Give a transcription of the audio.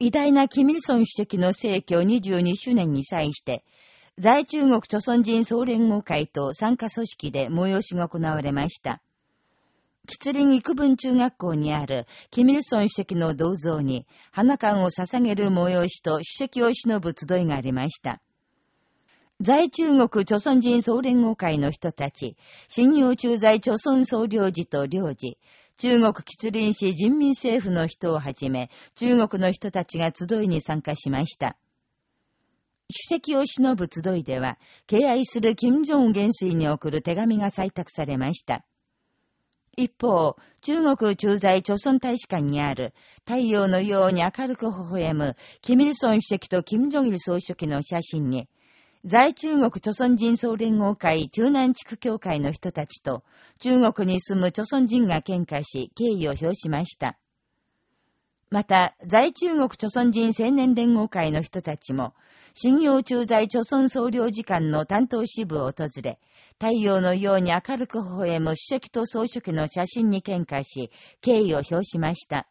偉大なキミルソン主席の逝去22周年に際して、在中国朝鮮人総連合会と参加組織で催しが行われました。吉林育文中学校にある、キミルソン主席の銅像に、花冠を捧げる催しと主席を忍ぶ集いがありました。在中国朝鮮人総連合会の人たち、信用駐在朝鮮総領事と領事、中国吉林市人民政府の人をはじめ、中国の人たちが集いに参加しました。主席を忍ぶ集いでは、敬愛する金正恩元帥に送る手紙が採択されました。一方、中国駐在朝鮮大使館にある太陽のように明るく微笑む、キミルソン主席とキム・ジョギル総書記の写真に、在中国朝鮮人総連合会中南地区協会の人たちと、中国に住む朝鮮人が喧嘩し、敬意を表しました。また、在中国朝鮮人青年連合会の人たちも、信用駐在朝鮮総領事館の担当支部を訪れ、太陽のように明るく微笑む主席と総書記の写真に喧嘩し、敬意を表しました。